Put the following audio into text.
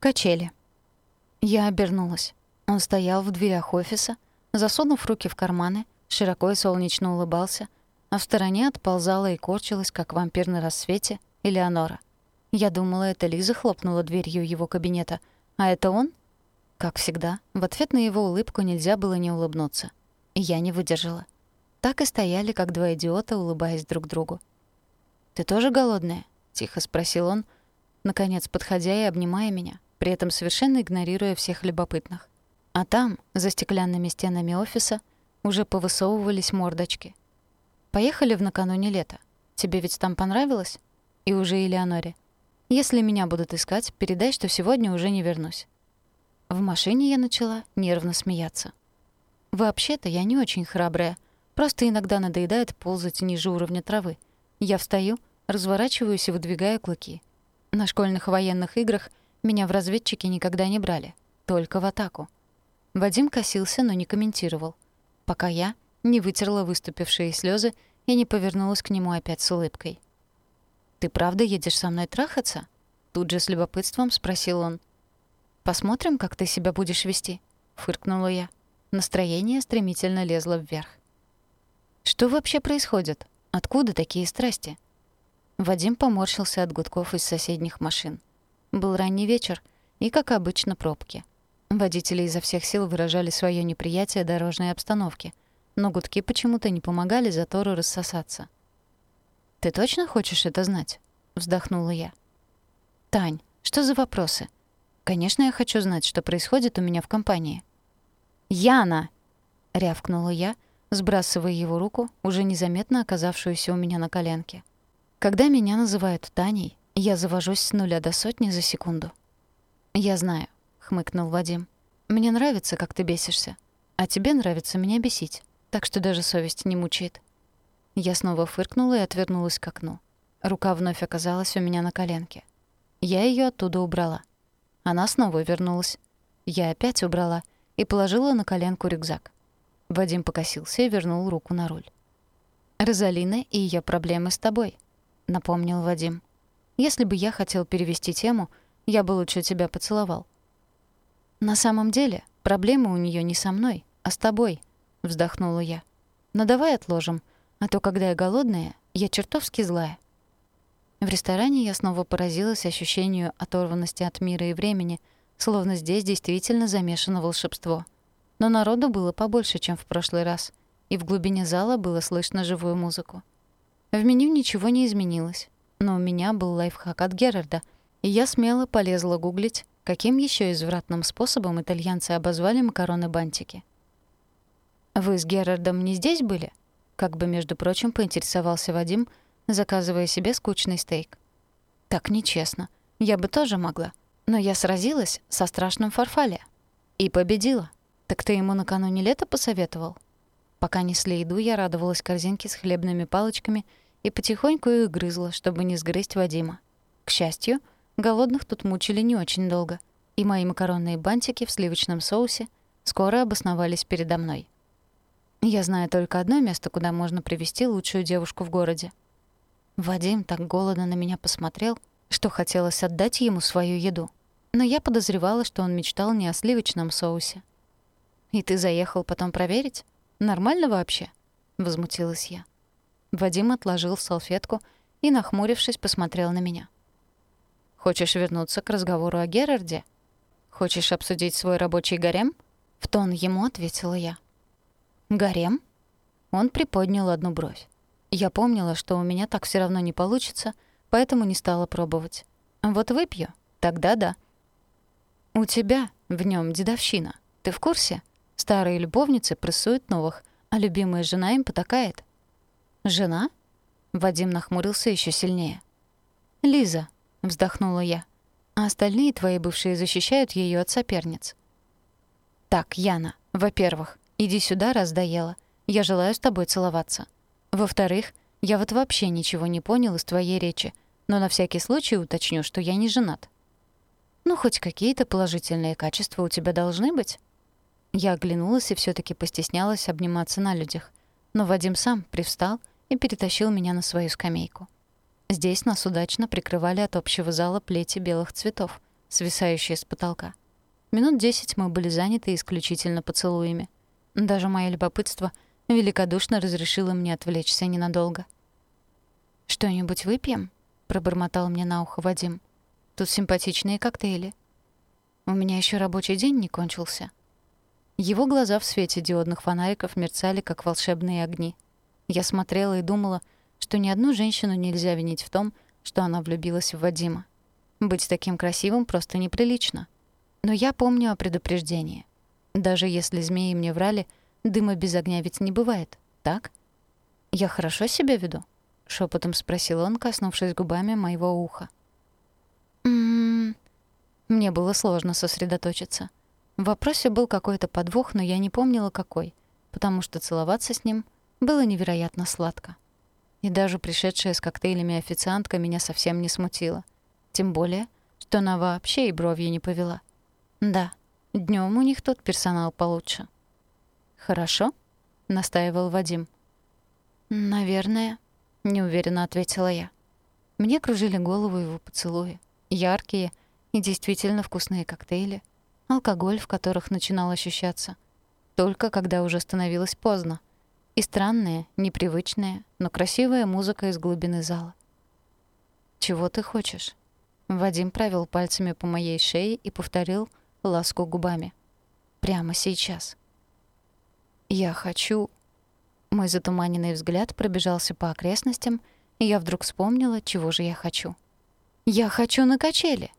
Качели. Я обернулась. Он стоял в дверях офиса, засунув руки в карманы, широко и солнечно улыбался, а в стороне отползала и корчилась, как вампир на рассвете, Элеонора. Я думала, это Лиза хлопнула дверью его кабинета, а это он? Как всегда, в ответ на его улыбку нельзя было не улыбнуться. Я не выдержала. Так и стояли, как два идиота, улыбаясь друг другу. «Ты тоже голодная?» — тихо спросил он, наконец подходя и обнимая меня, при этом совершенно игнорируя всех любопытных. А там, за стеклянными стенами офиса, уже повысовывались мордочки. «Поехали в накануне лета. Тебе ведь там понравилось?» И уже Элеоноре. «Если меня будут искать, передай, что сегодня уже не вернусь». В машине я начала нервно смеяться. «Вообще-то я не очень храбрая. Просто иногда надоедает ползать ниже уровня травы. Я встаю, разворачиваюсь и выдвигаю клыки. На школьных военных играх меня в разведчики никогда не брали. Только в атаку. Вадим косился, но не комментировал. Пока я не вытерла выступившие слезы и не повернулась к нему опять с улыбкой. «Ты правда едешь со мной трахаться?» Тут же с любопытством спросил он. «Посмотрим, как ты себя будешь вести», — фыркнула я. Настроение стремительно лезло вверх. «Что вообще происходит? Откуда такие страсти?» Вадим поморщился от гудков из соседних машин. Был ранний вечер, и, как обычно, пробки. Водители изо всех сил выражали свое неприятие дорожной обстановки, но гудки почему-то не помогали затору рассосаться. «Ты точно хочешь это знать?» — вздохнула я. «Тань, что за вопросы? Конечно, я хочу знать, что происходит у меня в компании». «Яна!» — рявкнула я, сбрасывая его руку, уже незаметно оказавшуюся у меня на коленке. Когда меня называют Таней, я завожусь с нуля до сотни за секунду. «Я знаю», — хмыкнул Вадим. «Мне нравится, как ты бесишься. А тебе нравится меня бесить, так что даже совесть не мучает». Я снова фыркнула и отвернулась к окну. Рука вновь оказалась у меня на коленке. Я ее оттуда убрала. Она снова вернулась. Я опять убрала и положила на коленку рюкзак. Вадим покосился и вернул руку на руль. «Розалина и ее проблемы с тобой», — напомнил Вадим. «Если бы я хотел перевести тему, я бы лучше тебя поцеловал». «На самом деле, проблемы у нее не со мной, а с тобой», — вздохнула я. «Но давай отложим. А то, когда я голодная, я чертовски злая. В ресторане я снова поразилась ощущению оторванности от мира и времени, словно здесь действительно замешано волшебство. Но народу было побольше, чем в прошлый раз, и в глубине зала было слышно живую музыку. В меню ничего не изменилось, но у меня был лайфхак от Герарда, и я смело полезла гуглить, каким еще извратным способом итальянцы обозвали макароны-бантики. «Вы с Герардом не здесь были?» Как бы, между прочим, поинтересовался Вадим, заказывая себе скучный стейк. Так нечестно. Я бы тоже могла. Но я сразилась со страшным фарфале. И победила. Так ты ему накануне лета посоветовал? Пока несли еду, я радовалась корзинке с хлебными палочками и потихоньку их грызла, чтобы не сгрызть Вадима. К счастью, голодных тут мучили не очень долго, и мои макаронные бантики в сливочном соусе скоро обосновались передо мной. Я знаю только одно место, куда можно привести лучшую девушку в городе. Вадим так голодно на меня посмотрел, что хотелось отдать ему свою еду. Но я подозревала, что он мечтал не о сливочном соусе. «И ты заехал потом проверить? Нормально вообще?» — возмутилась я. Вадим отложил салфетку и, нахмурившись, посмотрел на меня. «Хочешь вернуться к разговору о Герарде? Хочешь обсудить свой рабочий гарем?» В тон ему ответила я. «Гарем?» Он приподнял одну бровь. Я помнила, что у меня так все равно не получится, поэтому не стала пробовать. Вот выпью, тогда да. «У тебя в нем дедовщина. Ты в курсе? Старые любовницы прессуют новых, а любимая жена им потакает». «Жена?» Вадим нахмурился еще сильнее. «Лиза», — вздохнула я, «а остальные твои бывшие защищают ее от соперниц». «Так, Яна, во-первых, Иди сюда, раз доела. Я желаю с тобой целоваться. Во-вторых, я вот вообще ничего не понял из твоей речи, но на всякий случай уточню, что я не женат. Ну, хоть какие-то положительные качества у тебя должны быть. Я оглянулась и все таки постеснялась обниматься на людях. Но Вадим сам привстал и перетащил меня на свою скамейку. Здесь нас удачно прикрывали от общего зала плети белых цветов, свисающие с потолка. Минут десять мы были заняты исключительно поцелуями. Даже мое любопытство великодушно разрешило мне отвлечься ненадолго. «Что-нибудь выпьем?» — пробормотал мне на ухо Вадим. «Тут симпатичные коктейли». «У меня еще рабочий день не кончился». Его глаза в свете диодных фонариков мерцали, как волшебные огни. Я смотрела и думала, что ни одну женщину нельзя винить в том, что она влюбилась в Вадима. Быть таким красивым просто неприлично. Но я помню о предупреждении. Даже если змеи мне врали, дыма без огня ведь не бывает, так? Я хорошо себя веду? шепотом спросил он, коснувшись губами моего уха. М-м. Мне было сложно сосредоточиться. В вопросе был какой-то подвох, но я не помнила какой, потому что целоваться с ним было невероятно сладко. И даже пришедшая с коктейлями официантка меня совсем не смутила. Тем более, что она вообще и бровью не повела. Да, днем у них тут персонал получше. Хорошо? настаивал Вадим. Наверное, неуверенно ответила я. Мне кружили голову его поцелуи, яркие и действительно вкусные коктейли, алкоголь, в которых начинал ощущаться, только когда уже становилось поздно, и странная, непривычная, но красивая музыка из глубины зала. «Чего ты хочешь?» Вадим провел пальцами по моей шее и повторил ласку губами. «Прямо сейчас». «Я хочу...» Мой затуманенный взгляд пробежался по окрестностям, и я вдруг вспомнила, чего же я хочу. «Я хочу на качели!»